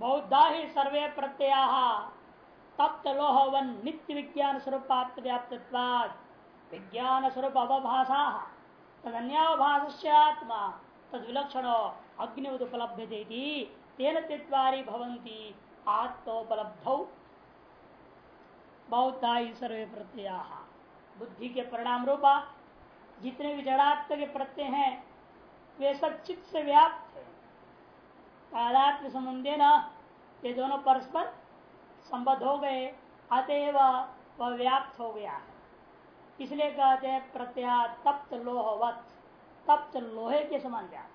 बौद्धा ही सर्वे प्रत्यया। तप्त लोहवन नित्य विज्ञान व्याप्त विज्ञान स्वरूप अवभाषा तदन्यावभाष आत्मा तद विलक्षण अग्नि उपलब्ध तेन तिवारी भवंती आत्मोपलब्ध। बहुता ही सर्वे प्रत्यय। बुद्धि के परिणाम रूपा जितने भी जड़ात्म के प्रत्यय हैं, वे सब चित्त से व्याप्त है। तादात्म संबंधे न ये दोनों परस्पर संबद्ध हो गए, अतएव वह व्याप्त हो गया है। इसलिए कहते हैं प्रत्या तप्त लोहवत, तप्त लोहे के समान व्याप्त।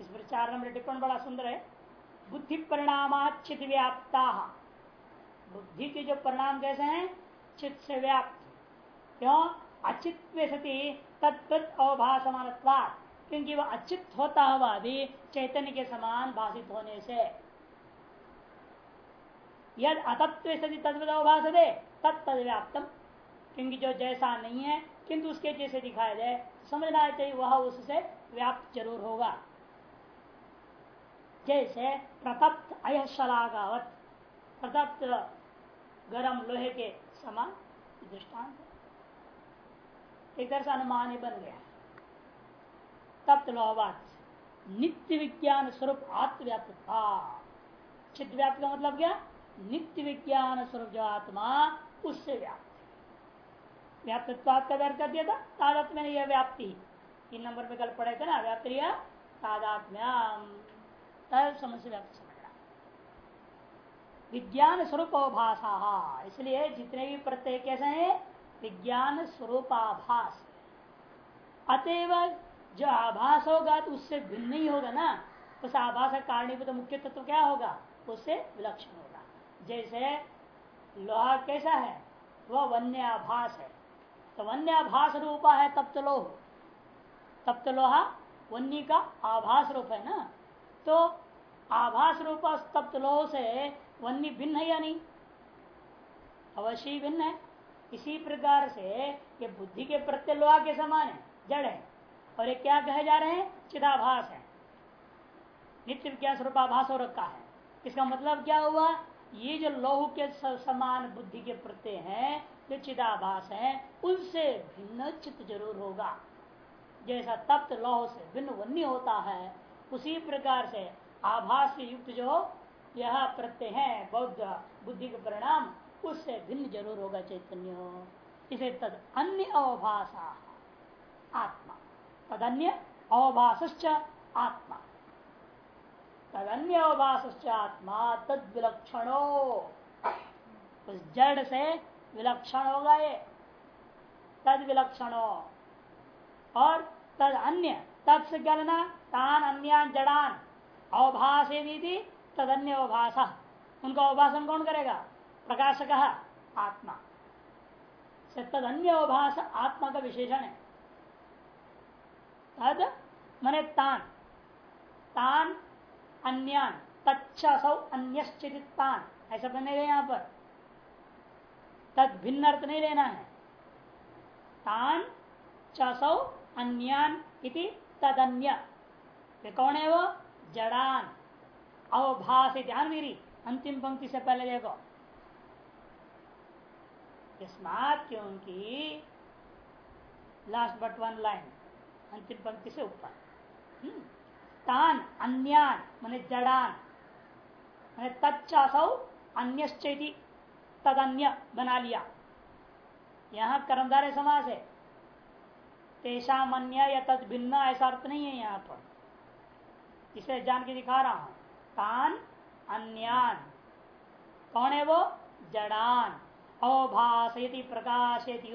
इस पर चार नंबर टिप्पण बड़ा सुंदर है। बुद्धि परिणामाचित व्याप्ता। बुद्धि के जो परिणाम कैसे हैं? चित्त से व्याप्त। क्यों? अचित सती तत्त अवभाषमान क्योंकि वह अचित होता हुआ भी चैतन्य के समान भाषित होने से। यद अतत्व सती तत्व अवभाष दे तत्त व्याप्तम। क्योंकि जो जैसा नहीं है, किंतु उसके जैसे दिखाया जाए समझना चाहिए वह उससे व्याप्त ज़रूर होगा। जैसे प्रतप्त अयशलागावत प्रतप्त गरम लोहे के समान दृष्टांत। एक तरह से अनुमान ही बन गया। लोहवात नित्य विज्ञान स्वरूप आत्मव्याप्त था चित्त व्याप्त का मतलब क्या? नित्य विज्ञान स्वरूप जो आत्मा, उससे व्याप्त व्याप्तत्वाद का व्यर्थ कर दिया था? तादात में यह व्याप्ति। तीन नंबर में कल पढ़े थे ना, व्याप्ति समझ व्याप्त विज्ञान स्वरूप अभाषा इसलिए जितने भी प्रत्यय कैसे हैं? विज्ञान स्वरूपाभास अतएव जो आभास होगा तो उससे भिन्न ही होगा ना। उस आभास का कारणीभूत तो मुख्य तत्व क्या होगा? उससे विलक्षण होगा। जैसे लोहा कैसा है? वह वन्य आभास है। तो वन्य आभास रूपा है तप्त लोह। तप्त लोहा वन्य का आभास रूप है ना? तो आभास रूप तप्त लोह से वन्य भिन्न है या नहीं? अवश्य भिन्न है। इसी प्रकार से ये बुद्धि के प्रत्यय लोहा के समान है। जड़ है। और ये क्या कहे जा रहे हैं? चिदाभास है। नित्य विज्ञान स्वरूपाभास हो रखा है। इसका मतलब क्या हुआ? ये जो लोह के समान बुद्धि के प्रत्यय हैं, जो चिदाभास है, उनसे भिन्न चित्त ज़रूर होगा। जैसा तप्त लोह से भिन्न वन्य होता है, उसी प्रकार से आभास से युक्त जो यह प्रत्यय है, बौद्ध बुद्धि के परिणाम, उससे भिन्न ज़रूर होगा चैतन्य। इसे तद अन्य अवभाषा आत्मा। तदन्य अवभाष आत्मा। तदन्य अवभाष आत्मा तद विलक्षणो उस जड़ से विलक्षण होगा ये तद विलक्षणो और तद अन्य तद से क्या लेना तान अन्य जड़ान। अवभाष तदन्य अवभाषा उनका अवभाषण कौन करेगा? प्रकाशक, आत्मा। से तद अन्य अवभाष आत्मा का विशेषण है। तद मने तान। तान अन्यान। तत्सौ अन्यश्चित तान। ऐसा बनेगा यहाँ पर। तद भिन्न अर्थ नहीं लेना है। तान, चसौ, अन्यान इति तदन्य। कौन है वो? जड़ान। अवभाष ध्यान मेरी। अंतिम पंक्ति से पहले देखो। क्योंकि लास्ट बट वन लाइन अंतिम पंक्ति से ऊपर। हम्म। तान, अन्यान, मैंने जड़ान, मैंने तत्चासौ अन्य तदन्य बना लिया। यहाँ कर्मधारे समाज है। तेषा अन्य या तद भिन्न, ऐसा अर्थ नहीं है यहाँ पर। इसे जान के दिखा रहा हूँ। तान, अन्यान। कौन है वो? जड़ान। अवभाषयति प्रकाशयति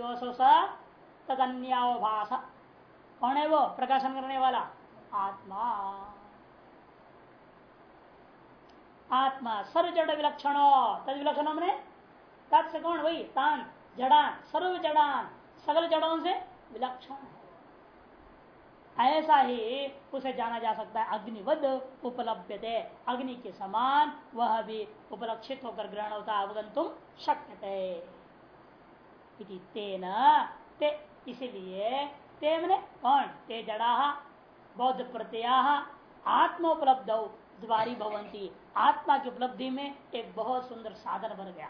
तदन्यावभाष कौन है वो? प्रकाशन करने वाला। आत्मा। आत्मा सर्व जड़ विलक्षण तद विलक्षण हमने तत्से कौन? वही, तान, जड़ान सर्व जड़ान सगल जड़ों से विलक्षण ऐसा ही उसे जाना जा सकता है। अग्निवद उपलब्ध थे अग्नि के समान वह भी उपलक्षित होकर ग्रहण होता अवगंतुम शक्य ते इसलिए ते मने कौन? ते जड़ा बौद्ध प्रत्यय आत्मोपलब्ध द्वारी भवंती आत्मा की उपलब्धि में एक बहुत सुंदर साधन बन गया।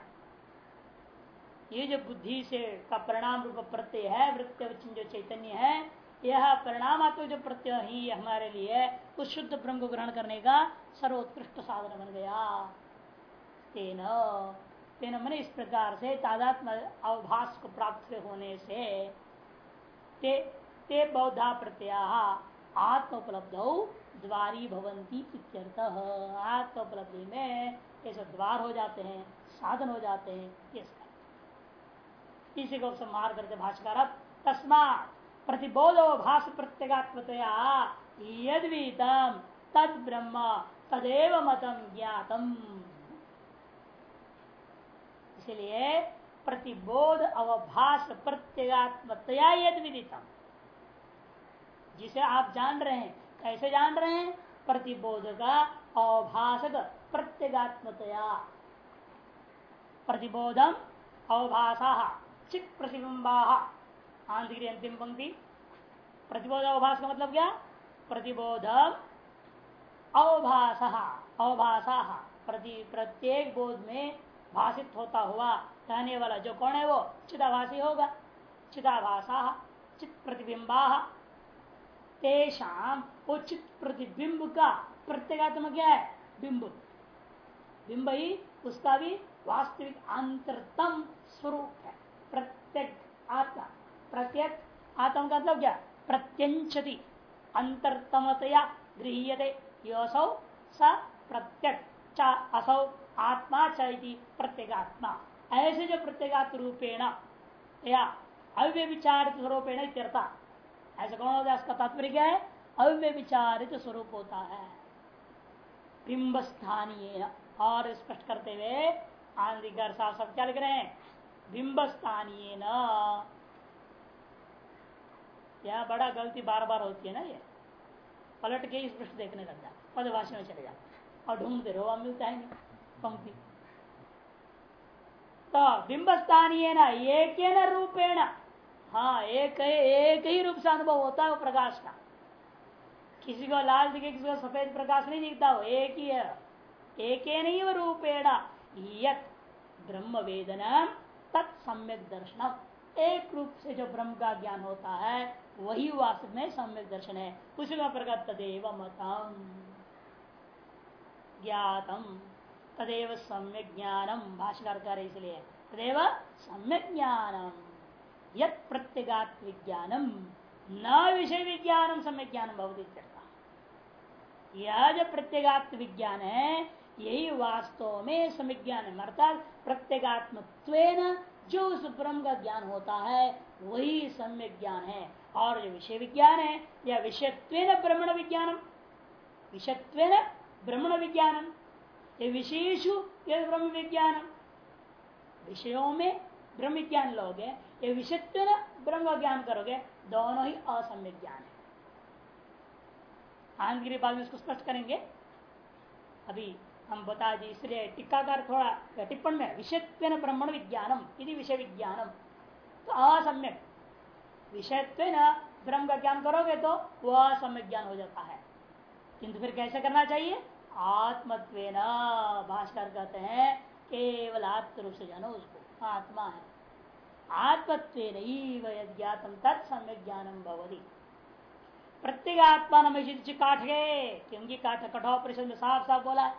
ये जो बुद्धि से का परिणाम रूप प्रत्यय है वृत्ति जो चैतन्य है यह परिणामात्मक जो प्रत्यय ही हमारे लिए उस शुद्ध ब्रह्म को ग्रहण करने का सर्वोत्कृष्ट साधन बन गया। तेन तेन मैंने इस प्रकार से तादात्म अवभाष को प्राप्त होने से ते, ते बौद्धा प्रत्यय। आत्म उपलब्ध द्वारी भवंती आत्म उपलब्धि में ऐसे द्वार हो जाते हैं, साधन हो जाते हैं, ये इसी को संहार करते भाषकर तस्मात प्रतिबोधो भाष प्रत्यगात्मतया यदीतम तद ब्रह्म तदेव मतम ज्ञातम। इसलिए प्रतिबोध अवभाष प्रत्यगात्मतया यद विदितम जिसे आप जान रहे हैं। कैसे जान रहे हैं? प्रतिबोध का अवभाषक, प्रत्यगात्मतया। प्रतिबोधम अवभाषा, चित प्रतिबिंबा आंध्री अंतिम पंक्ति। प्रतिबोध अवभाष का मतलब क्या? प्रतिबोध अवभाष, अवभाषा। प्रति, प्रत्येक बोध में भाषित होता हुआ कहने वाला जो कौन है वो? चिदाभासी होगा। चिदाभाषा, चित प्रतिबिंबा तेषाम वो चित प्रतिबिंब का प्रत्येगात्म क्या है? बिंब। बिंब ही उसका भी वास्तविक अंतरतम स्वरूप है। प्रत्येक आत्मा। प्रत्यक आत्म का मतलब क्या? प्रत्यंचति। अंतरतमतया गृहते योसौ स प्रत्यक च असौ आत्मा चैती प्रत्येगात्मा। ऐसे जो प्रत्येगात्म रूपेण या अव्यविचारित स्वरूपेण इत्यर्था। ऐसा कौन होता है? इसका तात्पर्य क्या है? अव्यविचारित स्वरूप होता है। बिंब स्थानीय और स्पष्ट करते हुए आंधिकर साहब सब क्या लिख रहे हैं? बिंब स्थानीय यहाँ बड़ा गलती बार बार होती है ना ये। पलट के इस पृष्ठ देखने लग जाए पदभाषा में चले जाते और ढूंढते रहो मिलता है नहीं। पंक्ति। तो बिंब स्थानीय ना एक रूपेण? हाँ एक एक ही रूप से अनुभव होता है वो प्रकाश का। किसी को लाल दिखे, किसी को सफ़ेद, प्रकाश नहीं दिखता, वो एक ही है। एक नहीं रूपेण। यत ब्रह्म वेदना तत्सम्यक दर्शनम। एक रूप से जो ब्रह्म का ज्ञान होता है, वही वास्तव में सम्यक दर्शन है। उसी का प्रकट तदेव मतम ज्ञातम। तदेव सम्यक ज्ञानम। भाषकर कर इसलिए। तदेव सम्यक ज्ञानम। यत प्रत्यगात विज्ञानम। न विषय विज्ञानम सम्यक ज्ञानम भवती यह जो प्रत्येगात्म विज्ञान है यही वास्तव में समिज्ञान है अर्थात प्रत्येगात्म जो उस ब्रह्म का ज्ञान होता है, वही सम्यक ज्ञान है। और जो विषय विज्ञान है या विषयत्व ब्रह्मण विज्ञानम विषयत्व ब्रह्मण विज्ञानम ये विशेषु ब्रह्म विज्ञानम विषयों में ब्रह्म विज्ञान लोगे ये विषयत्व ब्रह्म ज्ञान करोगे, दोनों ही असम्यक ज्ञान है। आनगिरी बाद में इसको स्पष्ट करेंगे। अभी हम बता दी इसलिए टिक्काकार थोड़ा टिप्पण में विषयत्व ब्रह्मण विज्ञानम यदि विषय विज्ञानम। तो असम्यक। विषयत्व ब्रह्म का ज्ञान करोगे तो वह सम्यक ज्ञान हो जाता है। किंतु फिर कैसे करना चाहिए? आत्मत्व भाषकर कहते हैं केवल आत्म रूप से जानो उसको। आत्मा है। आत्मत्व ज्ञातम ज्ञानम प्रत्येक आत्मा नमेश काठ गए क्योंकि काठ कठोर परिषद में साफ़ साफ़ बोला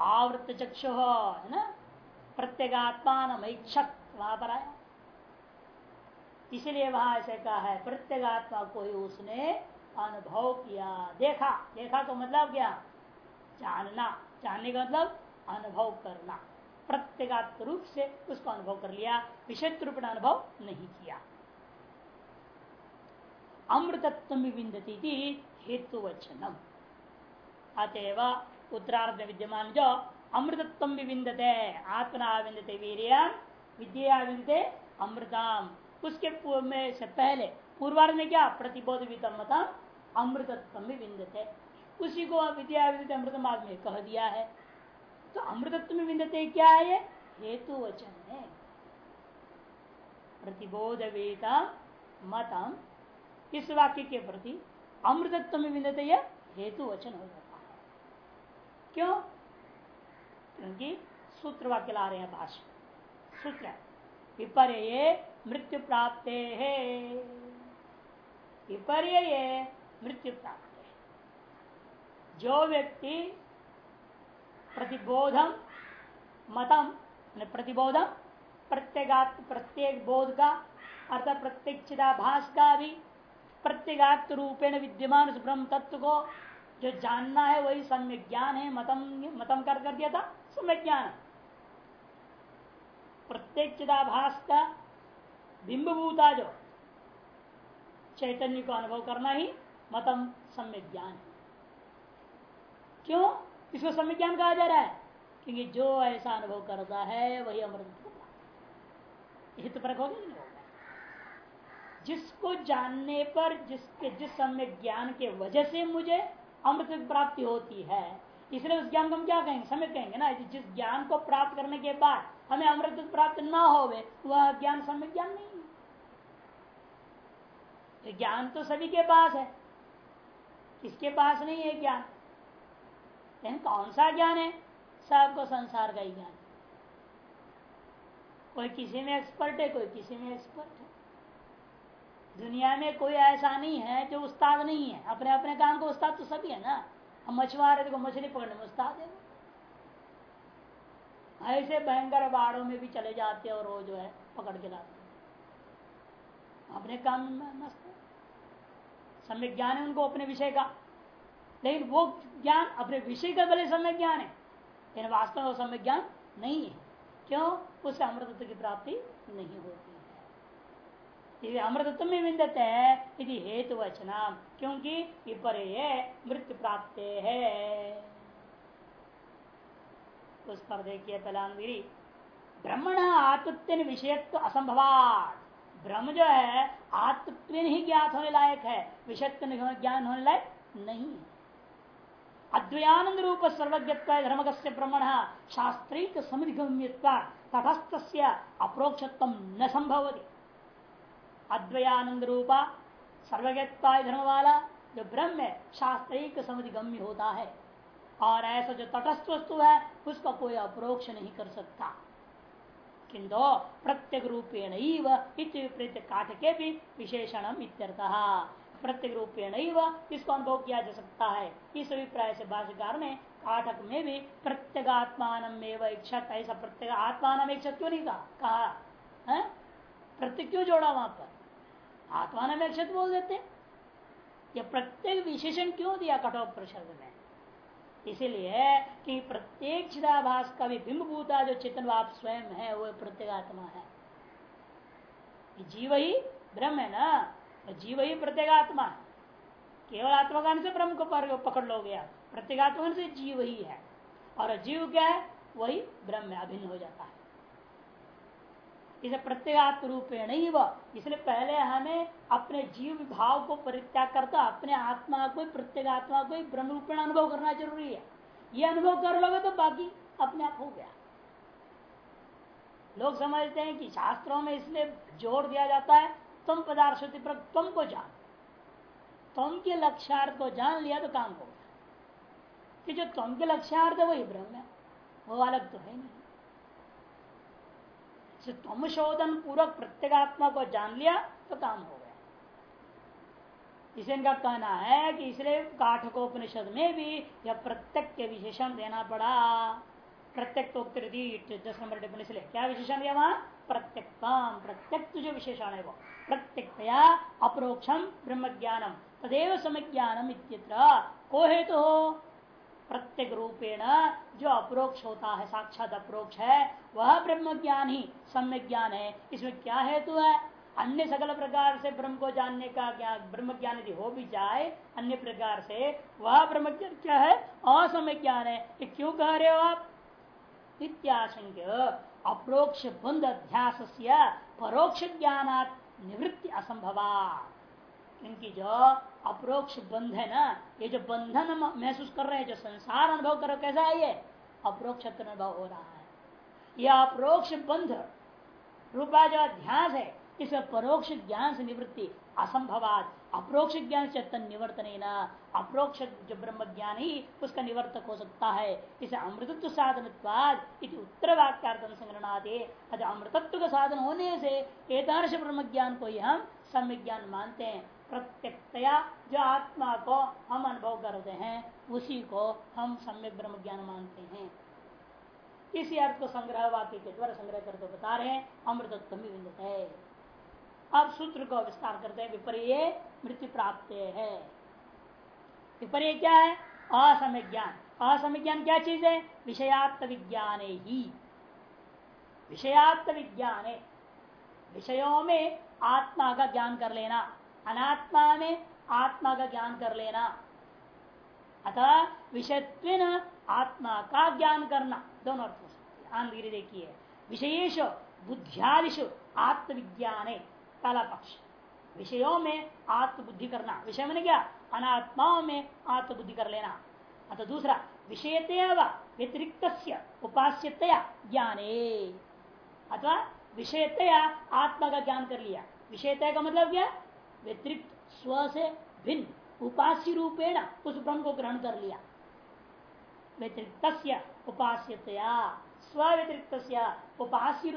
आवृत चक्षु, है ना? प्रत्येगात्मा नमैक्षक वहाँ पर आया। इसलिए वहाँ ऐसे कहा है, प्रत्येगात्मा को ही उसने अनुभव किया। देखा। देखा तो मतलब क्या? जानना। जानने का मतलब अनुभव करना। प्रत्येगात्म रूप से उसको अनुभव कर लिया विषय रूप अनुभव नहीं किया। अमृतत्व विंदती हेतु वचनम अतएव उत्तरार्ध विद्यमान जो अमृतत्व विविंदते आत्मना विंदते वीर विद्या विंदते अमृताम उसके में से पहले पूर्वार्ध में क्या? प्रतिबोध वितमता अमृतत्व विंदते। उसी को विद्या अमृत मार्ग में कह दिया है। तो अमृतत्व में विंदते क्या है ये? हेतु वचन है। प्रतिबोध वेता मतम। इस वाक्य के प्रति अमृतत्व में विंदते यह हेतु वचन हो जाता है। क्यों? क्योंकि सूत्र वाक्य ला रहे हैं भाष्य सूत्र विपर्य मृत्यु प्राप्त है। विपर्य मृत्यु प्राप्त जो व्यक्ति प्रतिबोधम मतम प्रतिबोधम प्रत्येगात प्रत्येक बोध का अर्थात प्रत्येक चिदाभास का भी प्रत्येगात रूपेण विद्यमान उस ब्रह्म तत्व को जो जानना है वही सम्य ज्ञान है, मतम मतम कर कर दिया था सम्य ज्ञान। प्रत्येक चिदाभास का बिंबभूता जो, चैतन्य को अनुभव करना ही मतम सम्य ज्ञान है। क्यों? इसको सम्य ज्ञान कहा जा रहा है? क्योंकि जो ऐसा अनुभव करता है, वही अमृत यही तो फ़र्क होगा नहीं होगा जिसको जानने पर, जिसके, जिस समय ज्ञान के वजह से मुझे अमृत प्राप्ति होती है, इसलिए उस ज्ञान को हम क्या कहेंगे? समय कहेंगे ना? जिस ज्ञान को प्राप्त करने के बाद हमें अमृत प्राप्त ना हो वह ज्ञान समय ज्ञान नहीं है। तो ज्ञान तो सभी के पास है। किसके पास नहीं है ज्ञान? लेकिन कौन सा ज्ञान है? सबको संसार का ही ज्ञान कोई किसी में एक्सपर्ट है, कोई किसी में एक्सपर्ट है। दुनिया में कोई ऐसा नहीं है जो उस्ताद नहीं है। अपने अपने काम को उस्ताद तो सभी है ना। हम मछुआरे, देखो, मछली पकड़ने में उस्ताद है। ऐसे भयंकर बाड़ों में भी चले जाते हैं और वो जो है पकड़ के लाते अपने काम में मस्त है। सम्यक ज्ञान है उनको, अपने विषय का। लेकिन वो ज्ञान अपने विषय का भले समय ज्ञान है, लेकिन वास्तव में वो सम्यक ज्ञान नहीं है। क्यों? उससे अमृतत्व की प्राप्ति नहीं होती है। अमृतत्व में विंदते हैं, यदि हेतु वचना क्योंकि विपर्य मृत्यु प्राप्त है। उस पर देखिए पहलांगिरी ब्रह्मण आत्मत्व विषयत्व असंभवात। ब्रह्म जो है आत्मत्व ही ज्ञात होने लायक है, विषयत्व ज्ञान होने लायक नहीं है। अद्वयानंद रूप सर्वज्ञत्व धर्मक से ब्रह्मण शास्त्रिक समिधिगम्यत्व तटस्थ अप्रोक्षत्व न संभव अद्वयानंद रूपा सर्वज्ञत्व धर्म वाला जो ब्रह्म है, शास्त्रिक समिधिगम्य होता है। और ऐसा जो तटस्थ वस्तु है, उसका कोई अप्रोक्ष नहीं कर सकता। किंतु प्रत्येक रूपेण विपरीत काठ के भी विशेषण इत्यर्थ। प्रत्येक रूपेण इसको अनुभव किया जा सकता है। इस अभिप्राय से भाष्यकार ने पाठक में भी प्रत्येगात्मान इच्छा ऐसा प्रत्येक आत्मान इच्छा क्यों नहीं कहा प्रत्येक क्यों जोड़ा वहाँ पर? आत्मान में अक्षत बोल देते। या प्रत्येक विशेषण क्यों दिया कठोर प्रशर्द में? इसीलिए कि प्रत्येक चिदाभास का भी बिंबभूता जो चेतन आप स्वयं है, वो प्रत्येगात्मा है। जीव ही ब्रह्म है ना? जीव ही प्रत्येगात्मा। है केवल आत्मज्ञान से ब्रह्म को पकड़ लोगे आप। प्रत्येगात्मा से जीव ही। है और जीव क्या है? वही ब्रह्म अभिन्न हो जाता है। इसे प्रत्येगात्म रूपेण ही वह इसलिए पहले हमें अपने जीव भाव को परित्याग करता, अपने आत्मा को प्रत्येगात्मा को ब्रह्म रूपेण अनुभव करना ज़रूरी है। ये अनुभव कर लोगे तो बाकी अपने आप हो गया। लोग समझते हैं कि शास्त्रों में इसलिए ज़ोर दिया जाता है तुम पदार्थ पर तुम को जान। तुम के लक्ष्यार्थ को जान लिया तो काम होगा कि जो तुम के लक्ष्यार्थ है, वही ब्रह्म है। वो अलग तो है नहीं। तुम शोधन पूर्वक प्रत्येगात्मा को जान लिया तो काम हो गया। इसे इनका कहना है कि इसलिए काठकोपनिषद में भी यह प्रत्यक के विशेषण देना पड़ा। प्रत्यक तो क्या विशेषण दिया वहाँ? प्रत्यक्तम प्रत्यक जो विशेषण है वो। प्रत्यक्तया अप्रोक्षम ब्रह्म ज्ञानम तदेव समज्ञानम इत्यत्र को हेतु? तो हो प्रत्येक रूपेण जो अप्रोक्ष होता है, साक्षात अप्रोक्ष है, वह ब्रह्म ज्ञान ही। सम्य ज्ञान है इसमें क्या हेतु है? अन्य सकल प्रकार से ब्रह्म को जानने का ज्ञान ब्रह्म ज्ञान यदि हो भी जाए, अन्य प्रकार से वह ब्रह्म ज्ञान क्या है? असमय ज्ञान है क्यों कह रहे हो आप? इत्याशंक्य अप्रोक्ष बंद अध्यास परोक्ष ज्ञान निवृत्ति असंभवा क्योंकि जो अप्रोक्ष बंध है ना ये जो बंधन महसूस कर रहे हैं, जो संसार अनुभव करो कैसा है ये? अप्रोक्ष अनुभव हो रहा है। यह अप्रोक्ष बंध रूपा जो अध्यास है इस परोक्ष ज्ञान से निवृत्ति असंभवात। अप्रोक्ष ज्ञान से तन निवर्तन अप्रोक्ष जो ब्रह्म ज्ञान ही, उसका निवर्तक हो सकता है। इसे अमृतत्व साधन उत्तर वाक्यार्थन संग्रहणादे अमृतत्व का साधन होने से एकदर्श ब्रह्म ज्ञान को ही हम सम्य ज्ञान मानते हैं। प्रत्यक्षतया जो आत्मा को हम अनुभव करते हैं, उसी को हम सम्य ब्रह्म ज्ञान मानते हैं। इसी अर्थ को संग्रह वाक्य के द्वारा संग्रह करके बता रहे हैं, अमृतत्व है। अब सूत्र को विस्तार करते हैं विपर्य मृत्यु प्राप्त है। विपर्य क्या है? असमय ज्ञान असमय ज्ञान क्या चीज़ है? विषयात्म विज्ञान ही। विषयात्म विज्ञान। विषयों में आत्मा का ज्ञान कर लेना। अनात्मा में आत्मा का ज्ञान कर लेना। अथवा विषयत्व आत्मा का ज्ञान करना। दोनों अर्थ हो सकते आंध्र देखिए। विषयेश बुद्धियादिशु आत्मविज्ञान। पहला पक्ष। विषयों में आत्मबुद्धि करना। विषय में क्या? अनात्माओं में आत्मबुद्धि कर लेना। अतः दूसरा विषयतया व्यतिरिक्त उपास्यतया ज्ञाने। अथवा विषयतया आत्मा का ज्ञान कर लिया। विषयतया का मतलब क्या? व्यतिरिक्त, स्व से भिन्न, उपास्य रूपेण उस ब्रह्म को ग्रहण कर लिया। व्यतिरिक्त उपास्यतया। स्व व्यतिरिक्त उपास्य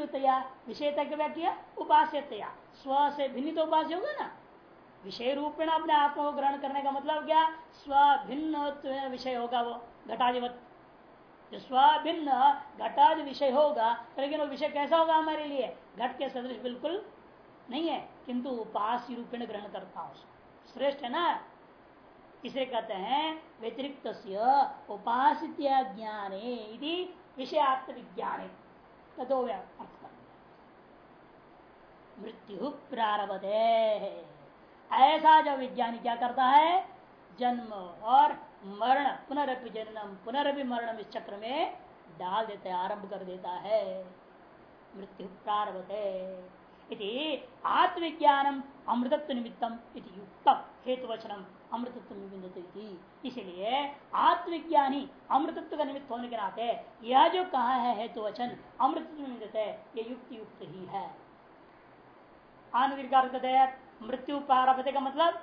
विषयता की व्याख्या उपास्यतया। स्व से भिन्न तो उपास्य होगा ना? विषय रूप में अपने आत्मा को ग्रहण करने का मतलब क्या? स्व भिन्न विषय होगा वो घटाधिवत जो स्व भिन्न घटाज विषय होगा, लेकिन वो विषय कैसा होगा हमारे लिए? घट के सदृश बिल्कुल नहीं है, किंतु उपास्य रूप में ग्रहण करता हूँ। श्रेष्ठ है ना? इसे कहते हैं व्यतिरिक्त उपासित ज्ञान विषयात्म विज्ञान तदो अर्थ मृत्यु प्रारब्ध। ऐसा जो विज्ञानी क्या करता है? जन्म और मरण, पुनरपि जन्म, पुनरपि मरण इस चक्र में डाल देता है आरंभ कर देता है। मृत्यु प्रारब्ध। आत्मविज्ञानम अमृतत्व निमित्तम युक्तम, हेतुवचनम अमृतत्व निमित्त इसलिए आत्मविज्ञानी अमृतत्व का निमित्त होने के नाते, यह जो कहा है हेतुवचन अमृतत्व निमित्त है यह युक्त युक्त ही। है मृत्यु प्रारब्ध का मतलब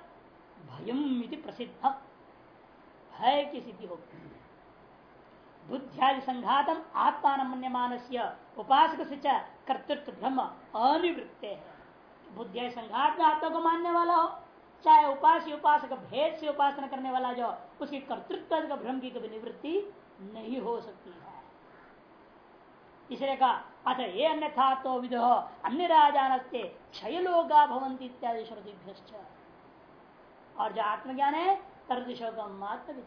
भयम प्रसिद्ध। भय की सिद्धि होगी बुद्धियादि संघातम आत्मान मन्यमान से उपासक से कर्तृत्व ब्रह्म अनिवृत्त है। बुद्धि संघात में आत्मा को मानने वाला हो। चाहे उपास्य उपासक भेद से उपासना करने वाला जो उसकी कर्तृत्व का भ्रम की कभी निवृत्ति नहीं हो सकती है। इसलिए कहा, अतः ये अन्य था तो विदो अन्य राजान क्षय लोगा भवंती इत्यादि श्रुति और जो आत्मज्ञान है तरदिशो का मात्र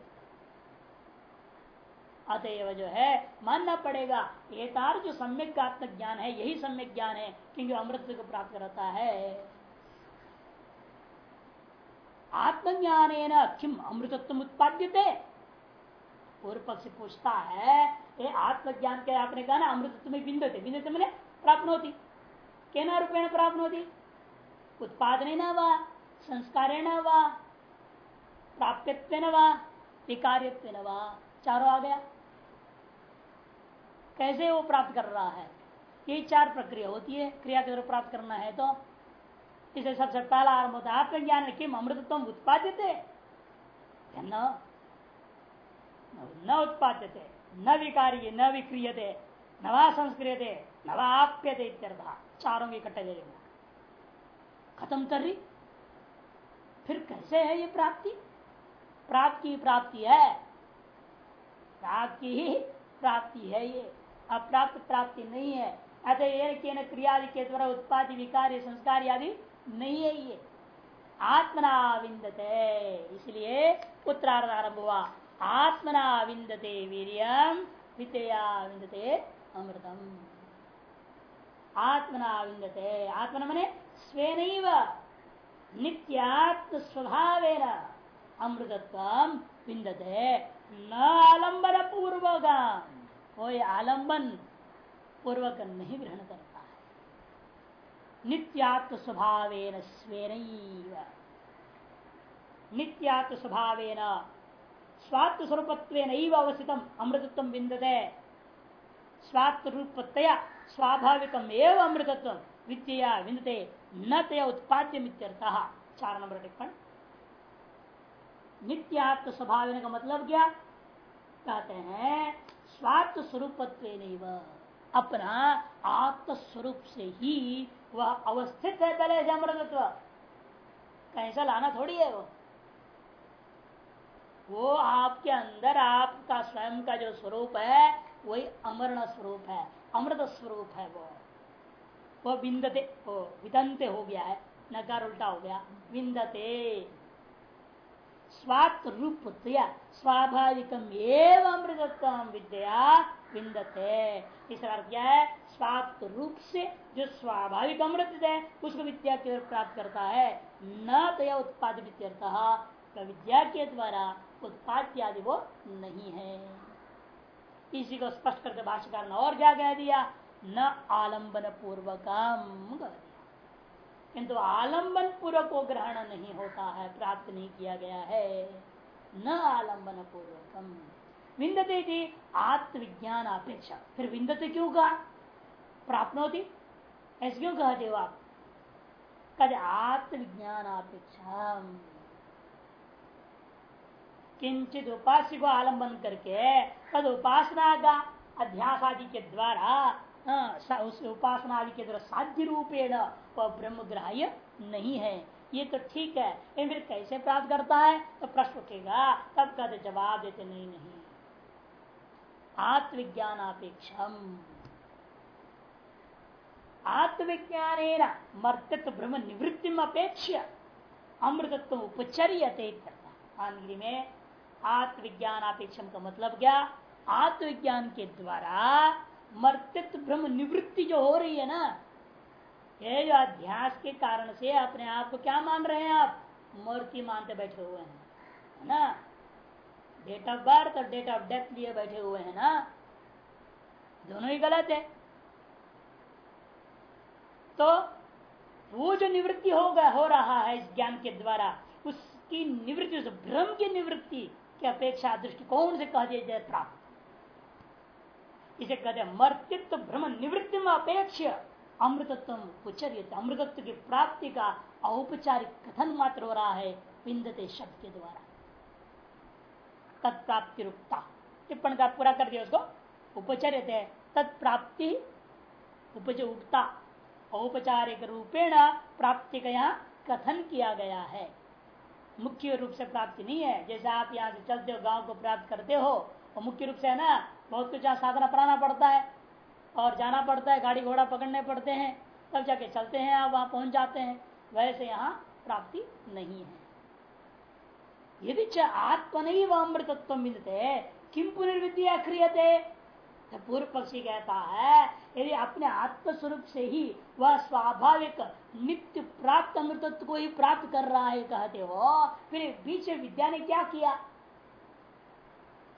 अतएव जो है, मानना पड़ेगा ये तार जो सम्यक आत्म ज्ञान है, यही सम्यक ज्ञान है, क्योंकि अमृत को प्राप्त करता है। आत्मज्ञान किम अमृतत्व उत्पाद्य पूर्व पक्ष पूछता है ये आत्मज्ञान के आपने कहा ना, अमृतत्व में बिंदते बिंदते मैंने प्राप्त होती केना रूपेण प्राप्त होती उत्पादन न वा संस्कार प्राप्यत्व न विकार्यत्व न वा। चारों आ गया। कैसे वो प्राप्त कर रहा है? ये चार प्रक्रिया होती है। क्रिया के द्वारा प्राप्त करना है तो इसे सबसे पहला आरंभ होता है आत्मज्ञान किम अमृतत्व उत्पाद्य न न उत्पाद्यते न विकार्य न विक्रियते नवा संस्क्रियते नवा आप्यते इत्यर्थ। चारों के इकट्ठे ले खत्म कर रही फिर कैसे है ये प्राप्ति? प्राप्त प्राप्ति है। प्राप्त ही प्राप्ति है ये। अप्राप्त प्राप्ति नहीं है। अतः क्रिया के द्वारा उत्पाद विकार, संस्कार आदि नहीं है ये। आत्मना इसलिए उत्तरार्थ आरंभ हुआ। आत्मना विंदते वीरियम वितया विंदते अमृतम। आत्मना विंदते आत्मना मने स्वेन नित्यात्म स्वभाव अमृतत्व विंदते न आलंबन पूर्वक कोई आलंबन पूर्वक नहीं ग्रहण करता। नित्यात्म स्वभाव स्वेन नित्यात्म स्वभाव स्वात्म स्वरूप अवस्थित अमृतत्व विंदते स्वात्म स्वाभाविक एवं अमृतत्व विद्या विन्दते, न तय उत्पाद्य चार नंबर टिप्पण। नित्यात्म स्वभाव का मतलब क्या? कहते हैं स्वार्थ स्वरूप अपना आत्मस्वरूप से ही वह अवस्थित है पहले से अमृतत्व। कैसा लाना थोड़ी है वो। वो आपके अंदर आपका स्वयं का जो स्वरूप है, वही अमरण स्वरूप है, अमृत स्वरूप है वो। वो विंदते, वो विदंते हो गया है। नकार उल्टा हो गया। विंदते। स्वात्थ रूप स्वाभाविक एवं अमृतत्व विद्या। विंदते इस अर्थ क्या है? स्वात्थ रूप से जो स्वाभाविक अमृत है, उसको विद्या के प्राप्त करता है। न तया उत्पाद विद्या के द्वारा उत्पाद आदि वो नहीं है। इसी को स्पष्ट करके भाष्यकार ने और क्या कह दिया? न आलंबन दिया। किंतु आलंबन पूर्वक को ग्रहण नहीं होता है, प्राप्त नहीं किया गया है। न आलंबन पूर्वकम विंदते थी आत्मविज्ञान अपेक्षा फिर विंदते क्यों कहा? प्राप्त होती ऐसे क्यों कहते हो आप? कद आत्मविज्ञान अपेक्षा किंचित उपास्य को आलंबन करके तद उपासना का अध्यास आदि के द्वारा हाँ, उस उपासना आदि के द्वारा साध्य रूपेण वह ब्रह्म ग्राह्य नहीं है। ये तो ठीक है। फिर कैसे प्राप्त करता है? तो प्रश्न उठेगा तब कहते जवाब देते नहीं नहीं। आत्मविज्ञान अपेक्षम आत्मविज्ञान मर्तित्व ब्रह्म निवृत्ति अपेक्ष अमृतत्व उपचर्य में आत्मविज्ञान अपेक्षम का मतलब क्या? आत्मविज्ञान के द्वारा मर्तित्व ब्रह्म निवृत्ति जो हो रही है ना ये जो अध्यास के कारण से अपने आप को क्या मान रहे हैं आप? मूर्ति मानते बैठे हुए हैं ना? डेट ऑफ़ बर्थ और डेट ऑफ़ डेथ लिए बैठे हुए हैं ना? दोनों ही गलत है। तो वो जो निवृत्ति हो गया, हो रहा है इस ज्ञान के द्वारा, उसकी निवृत्ति, उस भ्रम की निवृत्ति की अपेक्षा दृष्टिकोण से कह दिया जाए प्राप्त? इसे कहते हैं मर्तित्व भ्रम निवृत्ति में अपेक्ष अमृतत्व उच्चरित, अमृतत्व की प्राप्ति का औपचारिक कथन मात्र हो रहा है विंदते शब्द के द्वारा। तत्प्राप्ति रुकता टिप्पण का पूरा कर दिया उसको। उपचरित है। तत्प्राप्ति उपज उगता औपचारिक रूपेण प्राप्ति का यहाँ कथन किया गया है। मुख्य रूप से प्राप्ति नहीं है। जैसे आप यहाँ से चलते हो, गाँव को प्राप्त करते हो, और मुख्य रूप से है ना, बहुत कुछ यहाँ साधना अपनाना पड़ता है, और जाना पड़ता है, गाड़ी घोड़ा पकड़ने पड़ते हैं, तब जाके चलते हैं, आप वहाँ पहुँच जाते हैं। वैसे यहाँ प्राप्ति नहीं है। यदि आत्मन व अमृतत्व मिलते किम पुनर्विद्या क्रियते। तो पूर्व पक्षी कहता है, यदि अपने आत्मस्वरूप से ही वह स्वाभाविक नित्य प्राप्त अमृतत्व को ही प्राप्त कर रहा है, कहते हो, फिर बीच विद्या ने क्या किया?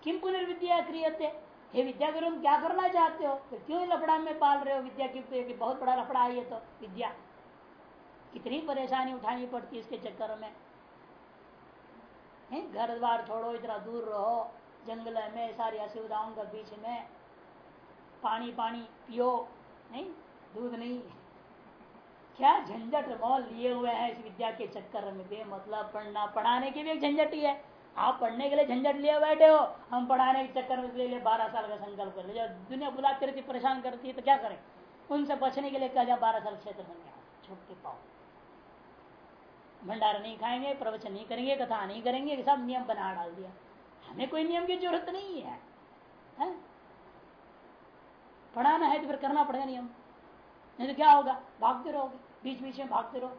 किम पुनर्विद्या क्रियते। हे विद्या गुरु क्या करना चाहते हो? तो क्यों लफड़ा में पाल रहे हो विद्या की बहुत बड़ा लफड़ा है ये तो विद्या। कितनी परेशानी उठानी पड़ती है इसके चक्कर में। घर द्वार छोड़ो इतना दूर रहो। जंगल में सारी असुविधाओं के बीच में पानी पानी पियो। नहीं, दूध नहीं। क्या झंझट मॉल लिए हुए हैं इस विद्या के चक्कर में? बे मतलब पढ़ना, पढ़ाने की भी एक झंझट ही है। आप पढ़ने के लिए झंझट लिए बैठे हो। हम पढ़ाने के चक्कर में ले लिए बारह साल का संकल्प कर ले दुनिया बुलाती रहती, परेशान करती है तो क्या करें? उनसे बचने के लिए कह बारह साल क्षेत्र बन गया। छुट के पाओ। भंडारा नहीं खाएँगे प्रवचन नहीं करेंगे कथा नहीं करेंगे सब नियम बना डाल दिया। हमें कोई नियम की ज़रूरत नहीं है, है? पढ़ाना है तो फिर करना पड़ेगा नियम। नहीं तो क्या होगा? भागते रहोगे बीच बीच में भागते रहो।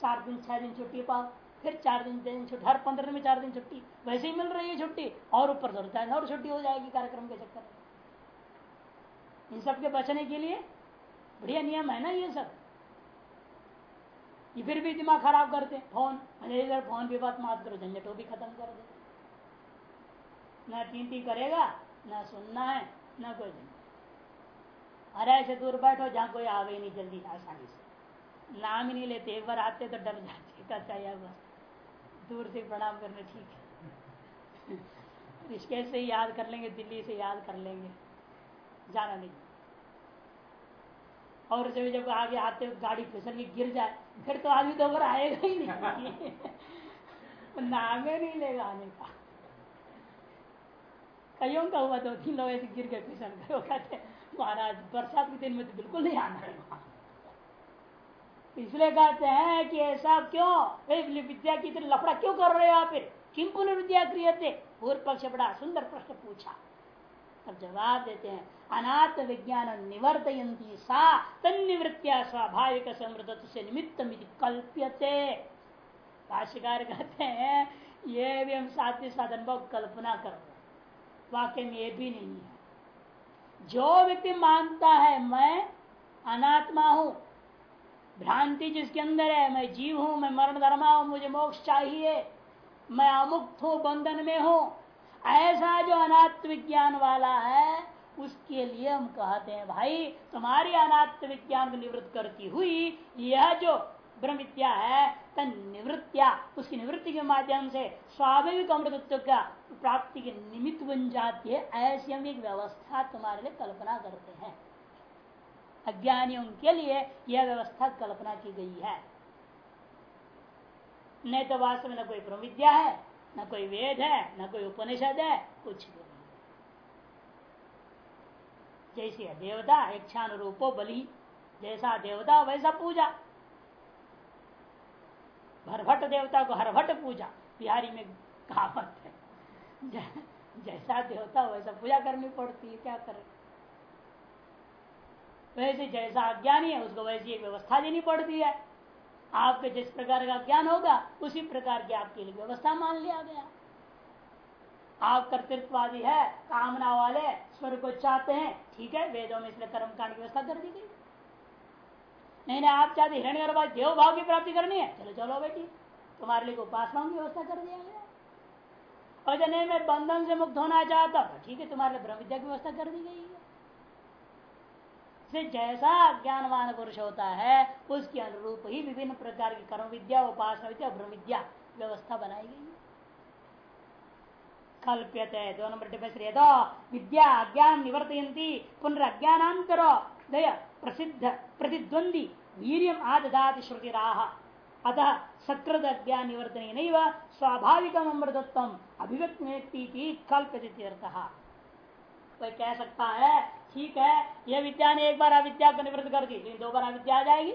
चार दिन छह दिन छुट्टी पाओ फिर चार दिन दिन छुट्टी हर पंद्रह दिन में चार दिन छुट्टी। वैसे ही मिल रही है छुट्टी और ऊपर चलता है और छुट्टी हो जाएगी कार्यक्रम के चक्कर में। इन सब के बचने के लिए बढ़िया नियम है ना ये सब। ये फिर भी दिमाग खराब करते फ़ोन इधर फ़ोन भी बात मात करो झंझट भी खत्म कर दे। न तीन करेगा, न सुनना है, न कोई झंझट अरे ऐसे दूर बैठो जहाँ कोई आवे नहीं जल्दी, आसानी से। नाम ही नहीं लेते, एक बार आते तो डर जाते है बस, दूर से प्रणाम करना ठीक है। ऋषिकेश से याद कर लेंगे, दिल्ली से याद कर लेंगे। जाना नहीं। और जब जब आगे आते गाड़ी फिसल के गिर जाए, फिर तो आदमी तो ऊपर आएगा ही नहीं। नाम नहीं लेगा आने का। कईयों का हुआ, दो तीन लोग ऐसे गिर गए फिसल गए। कहते, महाराज, बरसात के दिन में तो बिल्कुल नहीं आना है इसलिए कहते हैं कि ऐसा क्यों? विद्या की तरह लफड़ा क्यों कर रहे हो आप किम पुनर्विद्या क्रियते पूर्व पक्ष बड़ा सुंदर प्रश्न पूछा। तब जवाब देते हैं, अनाथ विज्ञान निवर्तयंती सा, तन्निवृत्तिया स्वाभाविक समृद्धत्व से निमित्त कल्प्यते। भाष्यकार कहते हैं, ये भी हम साथ ही अनुभव कल्पना कर रहे वाक्य में ये भी नहीं है। जो व्यक्ति मानता है, मैं अनात्मा हूँ, भ्रांति जिसके अंदर है, मैं जीव हूँ, मैं मरण धर्मा हूँ, मुझे मोक्ष चाहिए, मैं अमुक्त हूँ, बंधन में हूँ ऐसा जो अनात्म विज्ञान वाला है, उसके लिए हम कहते हैं, भाई, तुम्हारी अनात्म विज्ञान को निवृत्त करती हुई, यह जो ब्रह्म विद्या है तन उसकी निवृत्ति के माध्यम से स्वाभाविक अमृतत्व का प्राप्ति के निमित्त बन जाती है, ऐसी हम एक व्यवस्था तुम्हारे लिए कल्पना करते हैं। अज्ञानियों के लिए यह व्यवस्था कल्पना की गई है। नहीं तो वास्तव में न कोई ब्रह्म विद्या है न कोई वेद है, न कोई उपनिषद है, कुछ भी नहीं। जैसे देवता इच्छानुरूपो बलि, जैसा देवता वैसा पूजा। भरभट देवता को हरभट पूजा, बिहारी में कहावत है। जैसा देवता वैसा पूजा करनी पड़ती है, क्या करें? वैसे जैसा अज्ञानी है, उसको वैसी एक व्यवस्था देनी पड़ती है। आपके जिस प्रकार का ज्ञान होगा, उसी प्रकार की आपके लिए व्यवस्था मान लिया गया। आप कर्तृत्ववादी है, कामना वाले स्वर को चाहते हैं, ठीक है, वेदों में इसलिए कर्म कांड की व्यवस्था कर दी गई। नहीं नहीं, आप चाहते हिरण्य देव भाव की प्राप्ति करनी है, चलो चलो बेटी, तुम्हारे लिए उपासनाओं की व्यवस्था कर दिया गया। और नहीं, मैं बंधन से मुक्त होना चाहता ठीक है, तुम्हारे लिए ब्रह्म विद्या की व्यवस्था कर दी गई है। से जैसा ज्ञानवान पुरुष होता है, उसके अनुरूप ही विभिन्न प्रकार की कर्म विद्या उपासना विद्या ब्रह्म विद्या व्यवस्था बनाई गई कल्प्यते, दो नंबर टिप्पणी यदो विद्या अज्ञान निवर्तयंती पुनर्ज्ञानांतरो दया, प्रसिद्ध, प्रतिद्वंदी, वीरियम आददाति श्रुति राह अतः सकृत अज्ञान निवर्तन नहीं स्वाभाविक अमृतत्व अभिव्यक्ति कल्प्यते कोई कह सकता है ठीक है यह विद्या ने एक बार अविद्या को निवृत्त कर दी लेकिन दो बार अविद्या आ जाएगी।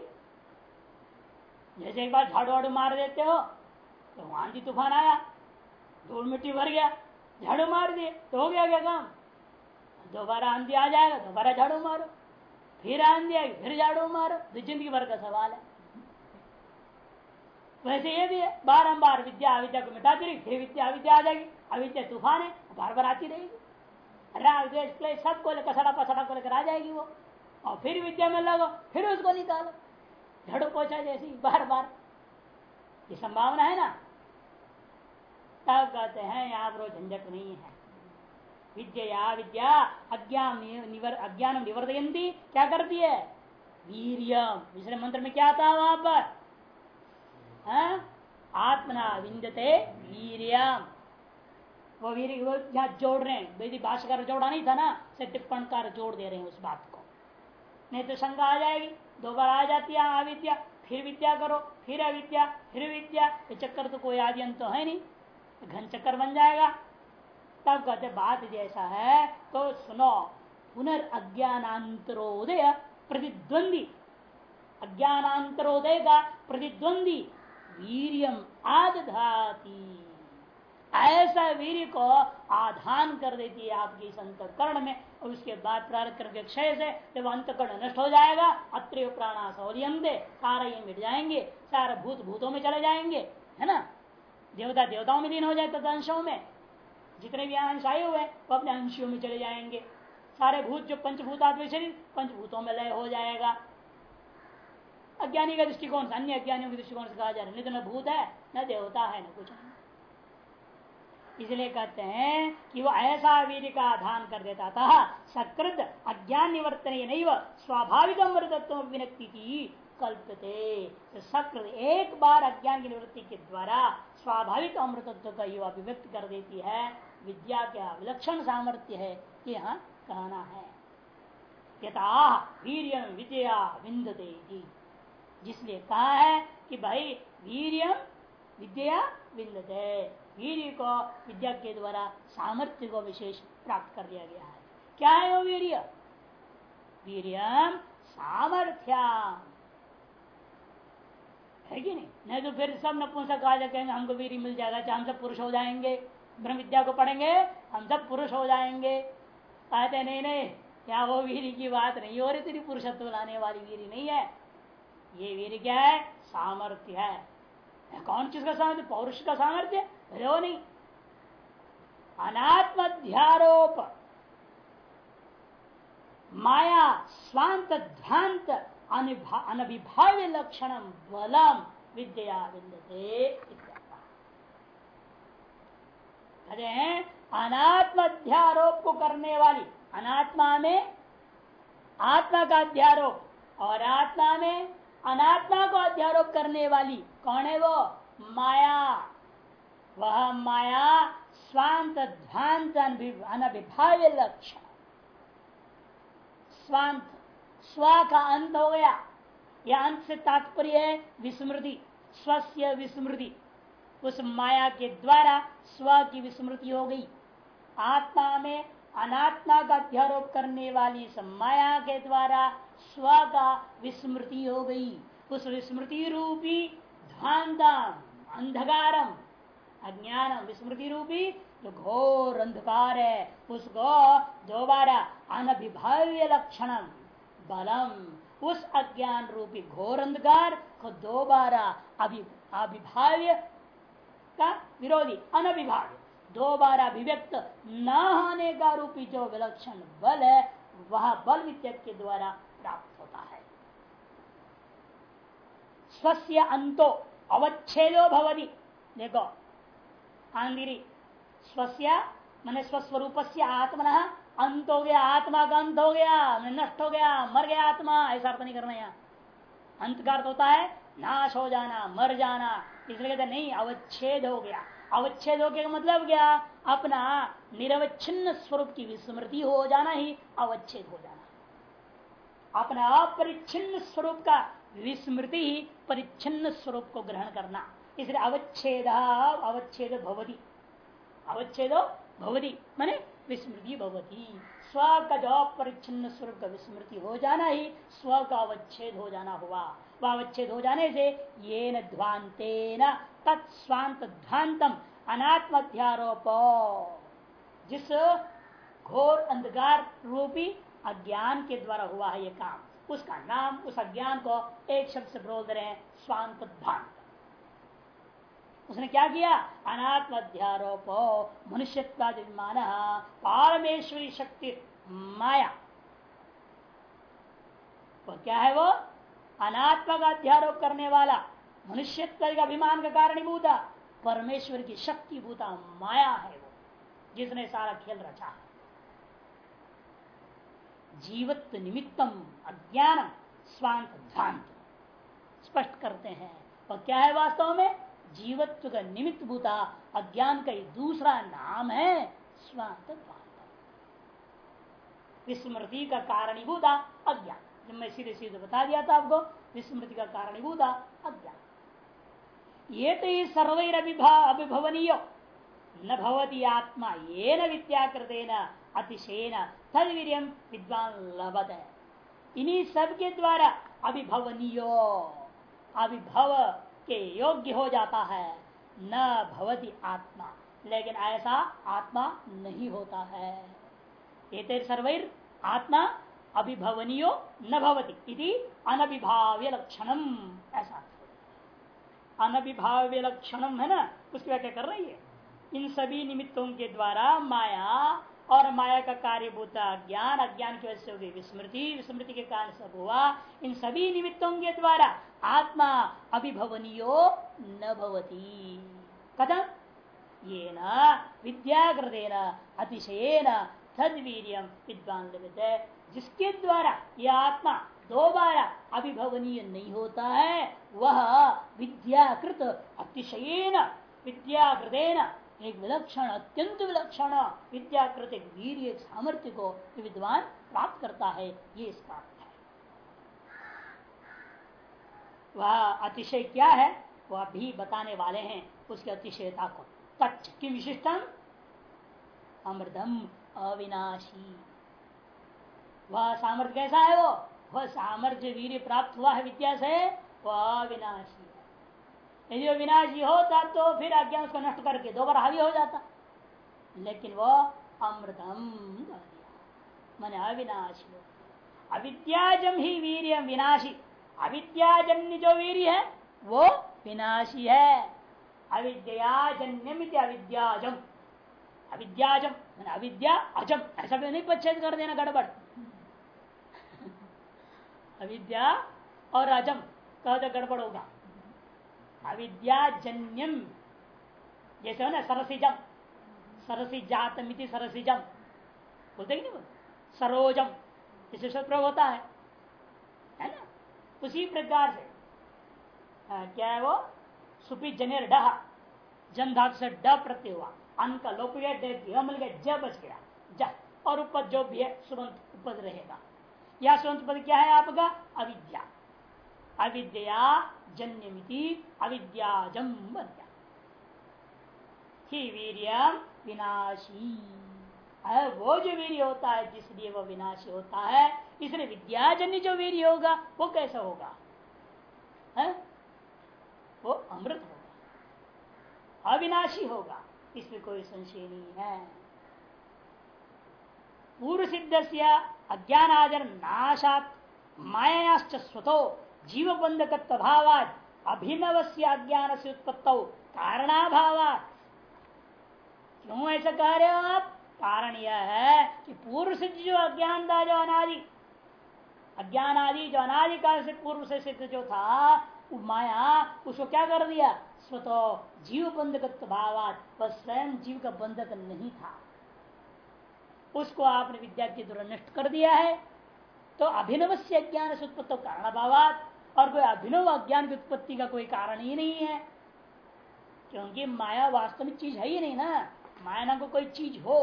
जैसे एक बार झाड़ू वाड़ू मार देते हो तो आंधी तूफ़ान आया, धूल मिट्टी भर गया, झाड़ू मार दिए तो हो गया क्या काम? दोबारा आंधी आ जाएगा, दोबारा झाड़ू मारो, फिर आंधी आएगी, फिर झाड़ू मारो तो ज़िंदगी भर का सवाल है। वैसे ये भी है बारम्बार विद्या अविद्या को मिटाती रही फिर विद्या अविद्या आ जाएगी, अविद्या तूफ़ान है, बार बार आती रहेगी। राग सबको लेकर सड़ा पसड़ा को लेकर आ जाएगी वो। और फिर विद्या में लगो, फिर उसको निकालो। झड़ो पोछा जैसी बार बार। ये संभावना है ना? तब कहते हैं, यहाँ पर झंझट नहीं है। विद्या विद्या, अज्ञान निवर अज्ञान निवर्तयंती, क्या करती है? वीरियम। दूसरे मंत्र में क्या था वहाँ पर? हाँ? आत्मना विंदते वीरियम। वो वीर यहाँ जोड़ रहे हैं। यदि भाष्यकार जोड़ा नहीं था ना से टिप्पणकार जोड़ दे रहे हैं उस बात को। नहीं तो शंका आ जाएगी, दो बार आ जाती है अविद्या, फिर विद्या करो, फिर अविद्या, फिर विद्या। ये चक्कर तो कोई आदि अंत तो है नहीं घन चक्कर बन जाएगा। तब कहते, बात जैसा है तो सुनो पुनर्ज्ञानांतरोदय प्रतिद्वंदी। अज्ञानांतरोदय का प्रतिद्वंदी, वीरियम आदधाती। ऐसा वीर को आधान कर देती है आपकी इस अंतकरण में, और उसके बाद प्रारंभ करके क्षय से जब अंतकरण नष्ट हो जाएगा, अत्रिय प्राणा सौरियम दे, सारा ये मिट जाएँगे, सारे भूत भूतों में चले जाएँगे, है ना? देवता देवताओं में लीन हो जाए तथा अंशों में। जितने भी अंश आए हुए वो अपने अंशियों में चले जाएँगे। सारे भूत जो पंचभूत पंचभूतात्म शरीर, पंचभूतों में लय हो जाएगा। अज्ञानी का दृष्टिकोण, अन्य अज्ञानियों के दृष्टिकोण से कहा जा रहा है, न भूत है, न देवता है, न कुछ नहीं इसलिए कहते हैं कि वो ऐसा वीर का आधान कर देता था। सकृत अज्ञान निवर्तन नहीं स्वाभाविक अमृतत्व विनक्ति कल्पते तो सकृत एक बार अज्ञान की निवृत्ति के द्वारा स्वाभाविक अमृतत्व का युवा अभिव्यक्त कर देती है। विद्या का विलक्षण सामर्थ्य है यहाँ कहना है। यथा वीरियम विद्या विंदते जिसलिए कहा है कि भाई वीरियम विद्या विंदते वीर को विद्या के द्वारा सामर्थ्य को विशेष प्राप्त कर दिया गया है। क्या है वो वीर्य? वीरियम सामर्थ्या है कि नहीं? नहीं तो फिर सब नपुंसक आ कहेंगे, हमको वीर मिल जाएगा, चाहे हम सब पुरुष हो जाएँगे ब्रह्म विद्या को पढ़ेंगे, हम सब पुरुष हो जाएँगे। कहते, नहीं नहीं क्या वो वीर की बात नहीं हो रही, तेरी पुरुषत्व लाने वाली वीर नहीं है। ये वीर क्या है? सामर्थ्य है। कौन चीज़ का सामर्थ्य? पौरुष का सामर्थ्य? हो नहीं। अनात्मध्यारोप। माया, स्वांत ध्वांत अनभिभाव्य लक्षण, बलम, विद्या हैं अनात्म अध्यारोप को करने वाली, अनात्मा में आत्मा का अध्यारोप और आत्मा में अनात्मा को अध्यारोप करने वाली कौन है वो? माया। वह माया स्वांत ध्वांत अनभिभाव्य लक्षण। स्वांत। स्व का अंत हो गया। यह अंत से तात्पर्य है विस्मृति। स्वस्य विस्मृति। उस माया के द्वारा स्व की विस्मृति हो गई। आत्मा में अनात्मा का अध्यारोप करने वाली इस माया के द्वारा स्व का विस्मृति हो गई। उस विस्मृति रूपी ध्वांतम अंधकारम। अज्ञानम विस्मृति रूपी जो घोर अंधकार है उसको दोबारा अनभिभाव्य लक्षणम बलम, उस अज्ञान रूपी घोर अंधकार को दोबारा अभिभाव्य का विरोधी, अनभिभाव्य। दोबारा अभिव्यक्त न होने का रूपी जो विलक्षण बल है, वह बल विद्यक के द्वारा प्राप्त होता है। स्वस्य अंतो अवच्छेदो भवदी देखो आंगिरी स्वस्य मैंने स्वस्वरूप से आत्मन अंत हो गया, आत्मा का अंत हो गया नष्ट हो गया, मर गया आत्मा, ऐसा अर्थ नहीं करना यहाँ। अंत का अर्थ होता है, नाश हो जाना, मर जाना, इसलिए कहते नहीं, अवच्छेद हो गया। अवच्छेद हो गया मतलब क्या? अपना निरवच्छिन्न स्वरूप की विस्मृति हो जाना ही अवच्छेद हो जाना। अपना अपरिच्छिन्न स्वरूप का विस्मृति परिच्छिन्न स्वरूप को ग्रहण करना। इसलिए अवच्छेद अवच्छेद भवती। अवच्छेदो भवती, माने विस्मृति भवती। स्व का जो अपरिच्छिन्न स्वरूप का विस्मृति हो जाना ही, स्व का अवच्छेद हो जाना हुआ। वह अवच्छेद हो जाने से ये ध्वांतेन तत्स्वांत ध्वांतम अनात्मध्यारोप। जिस घोर अंधकार रूपी अज्ञान के द्वारा हुआ है ये काम। उसका नाम, उस अज्ञान को एक शब्द से बोल रहे हैं स्वांत उसने क्या किया? अनात्म अध्यारोप मनुष्यत्वादिमान पारमेश्वरी शक्ति माया। वो क्या है वो? अनात्मा का अध्यारोप करने वाला, मनुष्यत्व का अभिमान का कारणीभूता, परमेश्वर की शक्ति भूता माया है वो, जिसने सारा खेल रचा है। जीवत्व निमित्तम अज्ञान स्वांत ध्वांत स्पष्ट करते हैं। और क्या है वास्तव में? जीवत्व का निमित्त भूता, अज्ञान का दूसरा नाम है स्वांत विस्मृति का कारणीभूता, अज्ञान। जब मैं सीधे सीधे बता दिया था आपको, विस्मृति का कारणीभूता, अज्ञान। ये तो ये सर्वैर अभिभवनीय। न भवती आत्मा ये न अतिशयन तद वीर विद्वान लभत है। इन्हीं सब के द्वारा अभिभवनीय, अभिभव के योग्य हो जाता है। न भवती आत्मा, लेकिन ऐसा आत्मा नहीं होता है। सर्वैर आत्मा अभिभवनीयो न भवती इति अनभिभाव्य लक्षणम, ऐसा। अनभिभाव्य लक्षणम है ना, उसकी व्याख्या कर रही है। इन सभी निमित्तों के द्वारा माया और माया का कार्यभूता ज्ञान, अज्ञान की वजह से होगी विस्मृति। विस्मृति के कारण सब हुआ। इन सभी निमित्तों के द्वारा आत्मा अभिभवनियो न भवती। कथम? ये न विद्याकृतेन अतिशयन तदवीरियम विद्वान जिसके द्वारा यह आत्मा दोबारा अभिभवनीय नहीं होता है, वह विद्याकृत अतिशयन विद्याकृतेन एक विलक्षण अत्यंत विलक्षण विद्याकृत वीर एक सामर्थ्य को विद्वान प्राप्त करता है, ये इसका अर्थ है। वह अतिशय क्या है? वह भी बताने वाले हैं उसकी अतिशयता को। तच की विशिष्टम अमृतम अविनाशी। वह सामर्थ्य कैसा है वो? वह सामर्थ्य वीर प्राप्त हुआ है विद्या से, वह अविनाशी। यदि विनाशी होता तो फिर आज्ञा उसको नष्ट करके दोबारा हावी हो जाता। लेकिन वो अमृतम मैंने अविनाशी अविद्याजम ही वीर विनाशी। अविद्याजन्य जो वीर है, वो विनाशी है। अविद्याजन्यम अविद्याजम। अविद्याजम, मैंने अविद्या अजम ऐसा भी नहीं पच्छेद कर देना गड़बड़। अविद्या और अजम, कह तो गड़बड़ होगा। अविद्याजन्यम। जैसे हो ना सरसिजम। सरसी जातमिति सरसिजम। बोलते नहीं बोलते सरोजम। जैसे प्रयोग होता है। है ना? उसी प्रकार से आ, क्या है वो? सुपी जनेर डहा जन धातु से ड प्रत्यय हुआ। अन का लोप गया ज बच गया। ज। और उपद जो भी है सुबंत उपद रहेगा। यह सुबंत पद क्या है आपका? अविद्या। अविद्या जन्यमिति अविद्याजम ही वीर विनाशी। वो जो वीर होता है, जिसलिए वो विनाशी होता है, इसलिए विद्याजन्य जो वीर होगा, वो कैसा होगा? है? वो अमृत होगा। अविनाशी होगा, इसमें कोई संशय नहीं है। पूर्व सिद्ध से अज्ञानादर नाशात मायाश्च स्वतो। जीव बंधकत्व भावाद अभिनव से अज्ञान से उत्पत्त कारणाभाव क्यों ऐसा कह रहे हो आप? कारण यह है कि पूर्व सिद्ध जो अज्ञान था जो अनादि अज्ञान आदि जो अनादि काल से पूर्व से सिद्ध जो था, वो माया, उसको क्या कर दिया? स्वतः जीव बंधक भावात वह स्वयं जीव का बंधक नहीं था। उसको आपने विद्या के द्वारा नष्ट कर दिया है। तो अभिनव से अज्ञान से उत्पत्त कारण भावात और कोई अभिनव अज्ञान की उत्पत्ति का कोई कारण ही नहीं है। क्योंकि माया वास्तविक चीज़ है ही नहीं ना। माया नाम को कोई चीज़ हो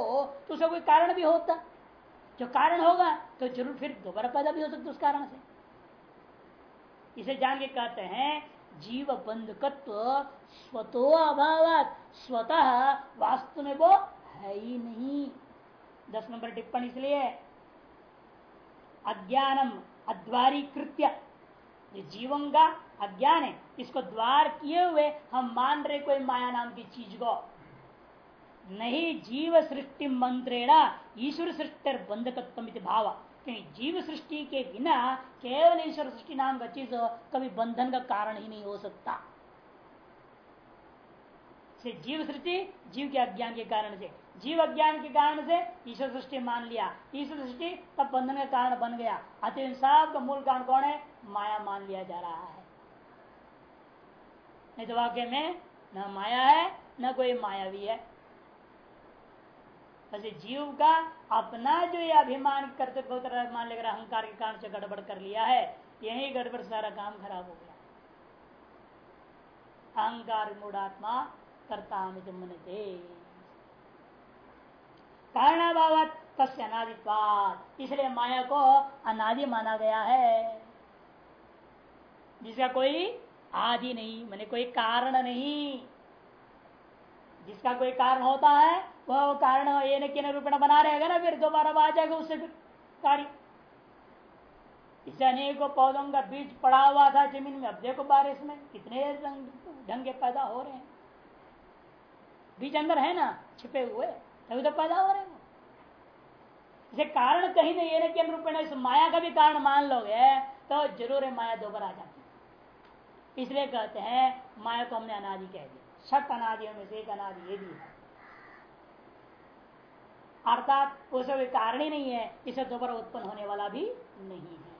तो उसका कोई कारण भी होता। जो कारण होगा तो ज़रूर फिर दोबारा पैदा भी हो सकता उस कारण से। इसे जान के कहते हैं, जीव बंधकत्व स्वतो अभाव स्वतः वास्तव में वो है ही नहीं। दस नंबर टिप्पणी इसलिए अज्ञानम अद्वारी कृत्य जो जीवन का अज्ञान है। इसको द्वार किए हुए हम मान रहे कोई माया नाम की चीज़ को। नहीं, जीव सृष्टि मंत्रेणा ईश्वर सृष्टि बंधकत्व भाव। क्योंकि जीव सृष्टि के बिना केवल ईश्वर सृष्टि नाम का चीज़ कभी बंधन का कारण ही नहीं हो सकता। से जीव सृष्टि, जीव के अज्ञान के कारण से। जीव अज्ञान के कारण से ईश्वर सृष्टि मान लिया। ईश्वर सृष्टि तब बंधन का कारण बन गया। अतः सब का मूल कारण कौन है? माया मान लिया जा रहा है। नहीं तो वाक्य में न माया है, न कोई मायावी है। वैसे जीव का अपना जो ये अभिमान करते मान लेकर अहंकार के कारण से गड़बड़ कर लिया है, यही गड़बड़ सारा काम खराब हो गया। अहंकार मूढ़ात्मा करता मन थे कारणाभाव तस्य अनादित्वाद इसलिए माया को अनादि माना गया है। जिसका कोई आदि नहीं, मैंने कोई कारण नहीं। जिसका कोई कारण होता है, वह कारण ये न रूपण बना रहेगा ना फिर? दोबारा आ जाएगा उससे कार्य। इसे अनेकों पौधों का बीज पड़ा हुआ था ज़मीन में। अब देखो बारिश में कितने ढंगे पैदा हो रहे हैं। बीज अंदर है ना, छिपे हुए, तभी तो पैदा हो रहे इसे कारण कहीं नहीं है कि अनुरूप इस माया का भी कारण मान लोगे तो ज़रूर है माया दोबारा आ जाती इसलिए कहते हैं, माया को हमने अनादि कह दिया। छठ अनादियों में से एक अनादि ये भी है। अर्थात, उसे कोई कारण ही नहीं है, इसे दोबारा उत्पन्न होने वाला भी नहीं है।